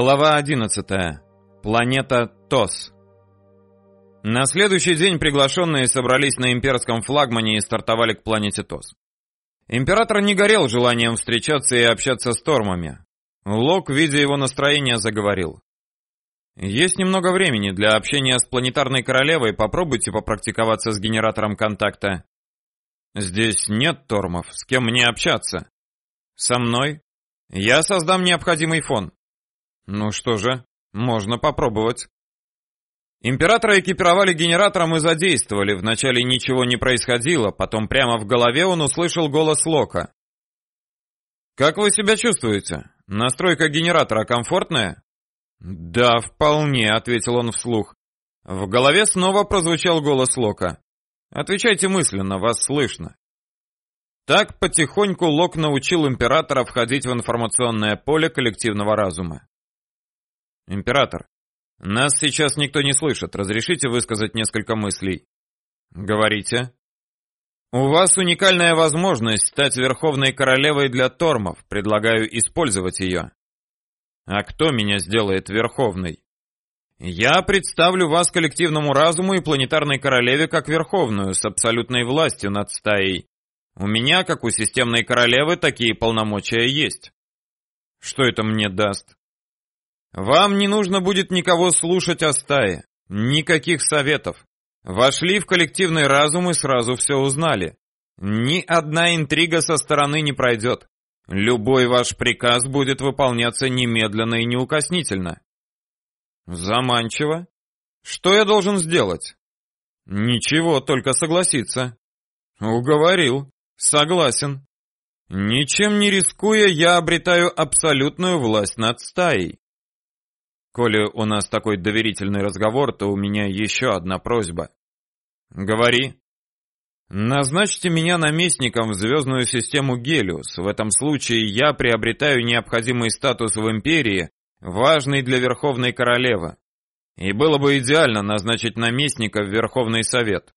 Глава 11. Планета Тос. На следующий день приглашенные собрались на имперском флагмане и стартовали к планете Тос. Император не горел желанием встречаться и общаться с Тормами. Лок, видя его настроение, заговорил. Есть немного времени для общения с планетарной королевой, попробуйте попрактиковаться с генератором контакта. Здесь нет Тормов, с кем мне общаться? Со мной? Я создам необходимый фон. Ну что же, можно попробовать. Императора экипировали генератором и задействовали. Вначале ничего не происходило, потом прямо в голове он услышал голос Лока. «Как вы себя чувствуете? Настройка генератора комфортная?» «Да, вполне», — ответил он вслух. В голове снова прозвучал голос Лока. «Отвечайте мысленно, вас слышно». Так потихоньку Лок научил императора входить в информационное поле коллективного разума. «Император, нас сейчас никто не слышит. Разрешите высказать несколько мыслей?» «Говорите». «У вас уникальная возможность стать Верховной Королевой для Тормов. Предлагаю использовать ее». «А кто меня сделает Верховной?» «Я представлю вас коллективному разуму и планетарной королеве как Верховную, с абсолютной властью над стаей. У меня, как у системной королевы, такие полномочия есть». «Что это мне даст?» Вам не нужно будет никого слушать о стае, никаких советов. Вошли в коллективный разум и сразу все узнали. Ни одна интрига со стороны не пройдет. Любой ваш приказ будет выполняться немедленно и неукоснительно. Заманчиво. Что я должен сделать? Ничего, только согласиться. Уговорил. Согласен. Ничем не рискуя, я обретаю абсолютную власть над стаей. Коли у нас такой доверительный разговор, то у меня еще одна просьба. Говори. Назначьте меня наместником в звездную систему Гелиус. В этом случае я приобретаю необходимый статус в империи, важный для Верховной Королевы. И было бы идеально назначить наместника в Верховный Совет.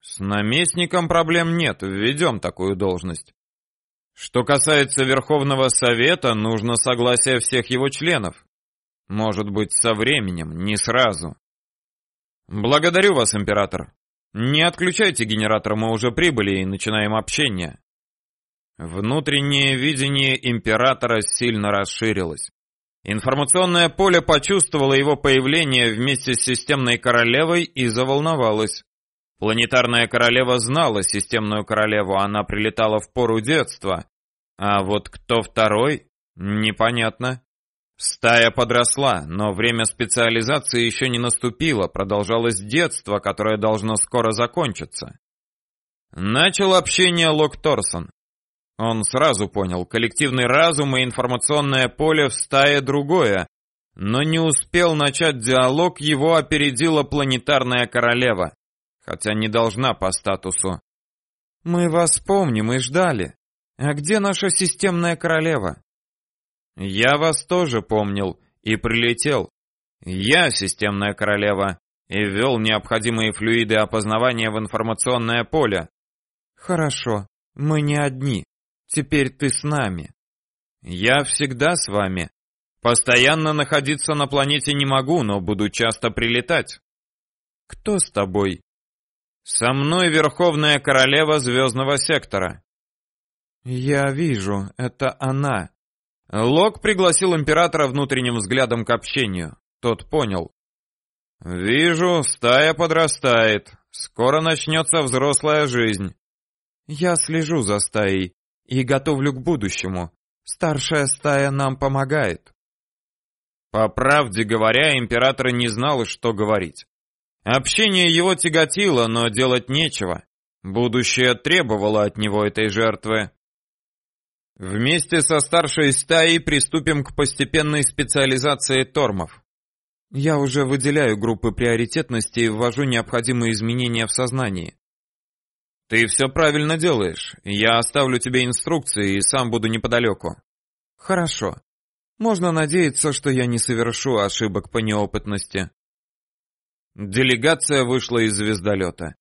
С наместником проблем нет, введем такую должность. Что касается Верховного Совета, нужно согласие всех его членов. Может быть, со временем, не сразу. Благодарю вас, император. Не отключайте генератор, мы уже прибыли и начинаем общение. Внутреннее видение императора сильно расширилось. Информационное поле почувствовало его появление вместе с системной королевой и заволновалось. Планетарная королева знала системную королеву, она прилетала в пору детства. А вот кто второй, непонятно. Стая подросла, но время специализации еще не наступило, продолжалось детство, которое должно скоро закончиться. Начал общение Лок Торсон. Он сразу понял, коллективный разум и информационное поле в стае другое, но не успел начать диалог, его опередила планетарная королева, хотя не должна по статусу. «Мы вас помним и ждали. А где наша системная королева?» Я вас тоже помнил и прилетел. Я системная королева и ввел необходимые флюиды опознавания в информационное поле. Хорошо, мы не одни. Теперь ты с нами. Я всегда с вами. Постоянно находиться на планете не могу, но буду часто прилетать. Кто с тобой? Со мной Верховная Королева Звездного Сектора. Я вижу, это она. Лок пригласил императора внутренним взглядом к общению. Тот понял. «Вижу, стая подрастает. Скоро начнется взрослая жизнь». «Я слежу за стаей и готовлю к будущему. Старшая стая нам помогает». По правде говоря, император не знал, что говорить. Общение его тяготило, но делать нечего. Будущее требовало от него этой жертвы. Вместе со старшей стаей приступим к постепенной специализации тормов. Я уже выделяю группы приоритетности и ввожу необходимые изменения в сознании. Ты все правильно делаешь. Я оставлю тебе инструкции и сам буду неподалеку. Хорошо. Можно надеяться, что я не совершу ошибок по неопытности. Делегация вышла из звездолета.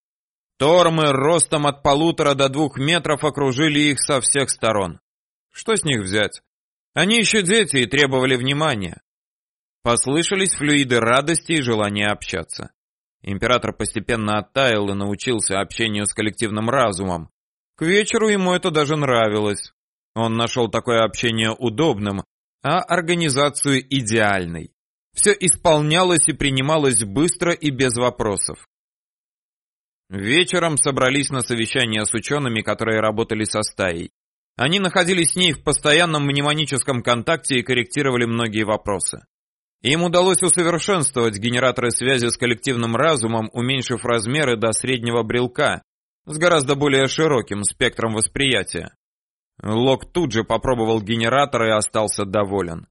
Тормы ростом от полутора до двух метров окружили их со всех сторон. Что с них взять? Они еще дети и требовали внимания. Послышались флюиды радости и желания общаться. Император постепенно оттаял и научился общению с коллективным разумом. К вечеру ему это даже нравилось. Он нашел такое общение удобным, а организацию идеальной. Все исполнялось и принималось быстро и без вопросов. Вечером собрались на совещание с учеными, которые работали со стаей. Они находились с ней в постоянном мнемоническом контакте и корректировали многие вопросы. Им удалось усовершенствовать генераторы связи с коллективным разумом, уменьшив размеры до среднего брелка, с гораздо более широким спектром восприятия. Лок тут же попробовал генератор и остался доволен.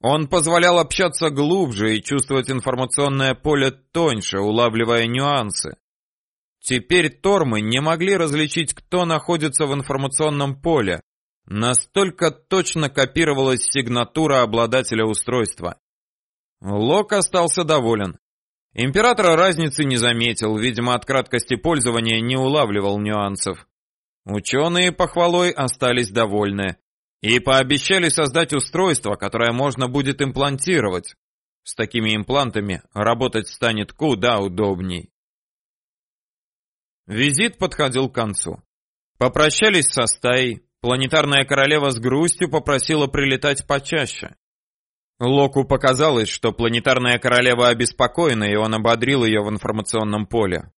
Он позволял общаться глубже и чувствовать информационное поле тоньше, улавливая нюансы. Теперь Тормы не могли различить, кто находится в информационном поле. Настолько точно копировалась сигнатура обладателя устройства. Лок остался доволен. Император разницы не заметил, видимо, от краткости пользования не улавливал нюансов. Ученые похвалой остались довольны и пообещали создать устройство, которое можно будет имплантировать. С такими имплантами работать станет куда удобней. Визит подходил к концу. Попрощались со стаей, планетарная королева с грустью попросила прилетать почаще. Локу показалось, что планетарная королева обеспокоена, и он ободрил ее в информационном поле.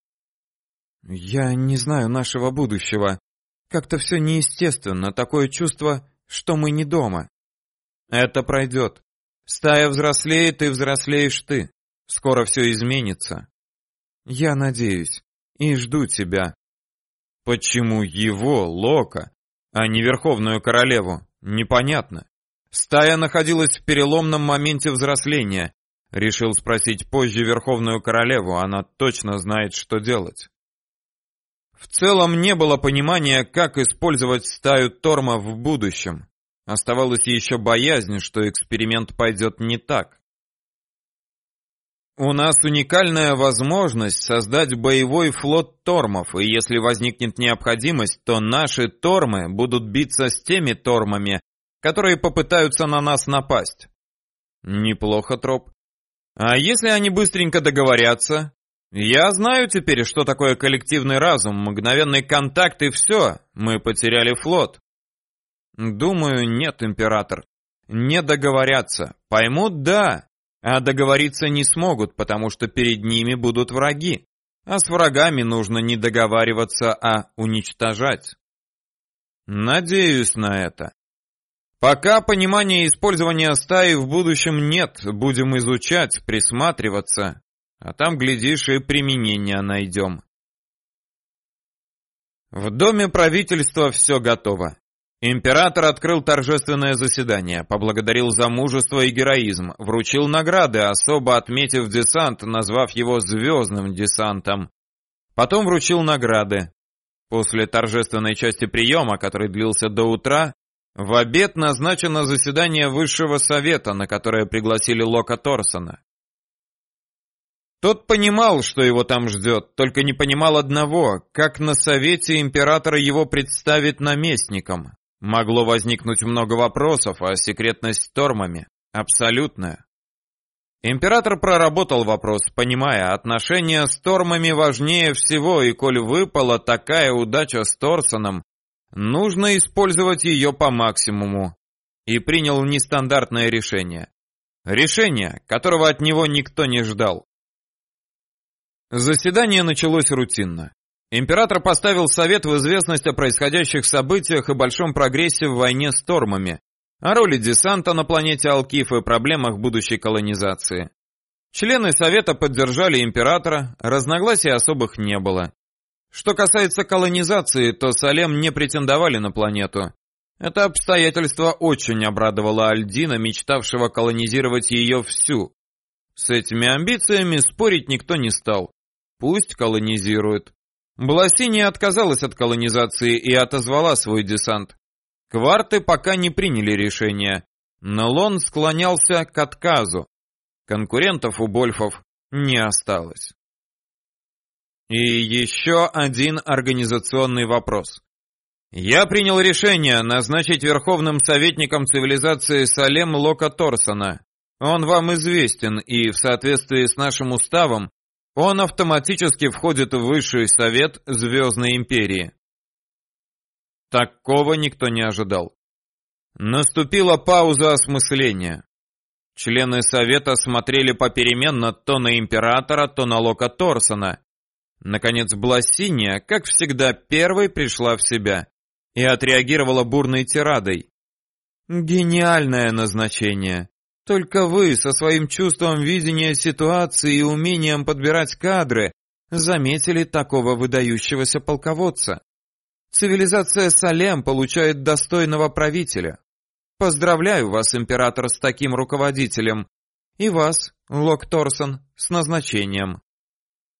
«Я не знаю нашего будущего. Как-то все неестественно, такое чувство, что мы не дома». «Это пройдет. Стая взрослеет, и взрослеешь ты. Скоро все изменится». «Я надеюсь и жду тебя». «Почему его, Лока, а не Верховную Королеву? Непонятно». Стая находилась в переломном моменте взросления. Решил спросить позже Верховную Королеву, она точно знает, что делать. В целом не было понимания, как использовать стаю Торма в будущем. Оставалась еще боязнь, что эксперимент пойдет не так. У нас уникальная возможность создать боевой флот Тормов, и если возникнет необходимость, то наши Тормы будут биться с теми Тормами, которые попытаются на нас напасть. Неплохо, Троп. А если они быстренько договорятся? Я знаю теперь, что такое коллективный разум, мгновенный контакт и все, мы потеряли флот. Думаю, нет, император. Не договорятся. Поймут, да, а договориться не смогут, потому что перед ними будут враги. А с врагами нужно не договариваться, а уничтожать. Надеюсь на это. Пока понимания использования стаи в будущем нет, будем изучать, присматриваться, а там, глядишь, и применение найдем. В доме правительства все готово. Император открыл торжественное заседание, поблагодарил за мужество и героизм, вручил награды, особо отметив десант, назвав его звездным десантом. Потом вручил награды. После торжественной части приема, который длился до утра, в обед назначено заседание Высшего Совета, на которое пригласили Лока Торсона. Тот понимал, что его там ждет, только не понимал одного, как на Совете Императора его представит наместником. Могло возникнуть много вопросов, а секретность с Тормами абсолютная. Император проработал вопрос, понимая, отношения с Тормами важнее всего, и коль выпала такая удача с Торсоном, Нужно использовать ее по максимуму. И принял нестандартное решение. Решение, которого от него никто не ждал. Заседание началось рутинно. Император поставил совет в известность о происходящих событиях и большом прогрессе в войне с Тормами, о роли десанта на планете Алкиф и проблемах будущей колонизации. Члены совета поддержали императора, разногласий особых не было. Что касается колонизации, то Салем не претендовали на планету. Это обстоятельство очень обрадовало Альдина, мечтавшего колонизировать ее всю. С этими амбициями спорить никто не стал. Пусть колонизируют. Бласини отказалась от колонизации и отозвала свой десант. Кварты пока не приняли решения, но Лон склонялся к отказу. Конкурентов у Больфов не осталось. И еще один организационный вопрос. Я принял решение назначить верховным советником цивилизации Салем Лока Торсона. Он вам известен, и в соответствии с нашим уставом он автоматически входит в Высший Совет Звездной Империи. Такого никто не ожидал. Наступила пауза осмысления. Члены Совета смотрели попеременно то на Императора, то на Лока Торсона. Наконец Блассиния, как всегда, первой пришла в себя и отреагировала бурной тирадой. «Гениальное назначение. Только вы со своим чувством видения ситуации и умением подбирать кадры заметили такого выдающегося полководца. Цивилизация Салем получает достойного правителя. Поздравляю вас, император, с таким руководителем. И вас, Лок Торсон, с назначением.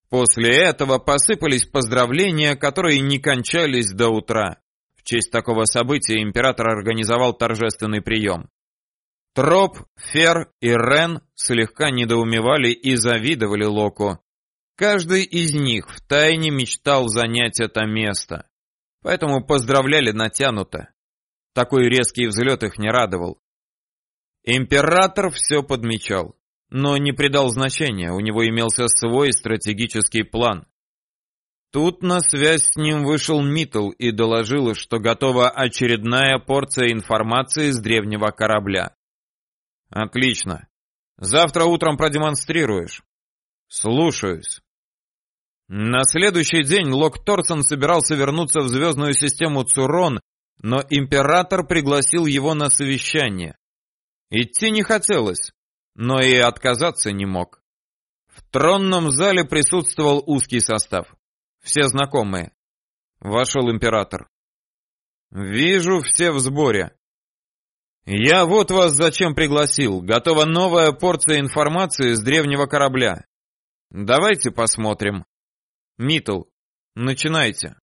После этого посыпались поздравления, которые не кончались до утра. В честь такого события император организовал торжественный прием. Троп, Фер и Рен слегка недоумевали и завидовали Локу. Каждый из них втайне мечтал занять это место. Поэтому поздравляли натянуто. Такой резкий взлет их не радовал. Император все подмечал, но не придал значения, у него имелся свой стратегический план. Тут на связь с ним вышел Митл и доложил, что готова очередная порция информации с древнего корабля. Отлично. Завтра утром продемонстрируешь. Слушаюсь. На следующий день Лок Торсон собирался вернуться в звездную систему Цурон, но император пригласил его на совещание. Идти не хотелось, но и отказаться не мог. В тронном зале присутствовал узкий состав. Все знакомые. Вошел император. Вижу, все в сборе. Я вот вас зачем пригласил. Готова новая порция информации с древнего корабля. Давайте посмотрим. Митл, начинайте.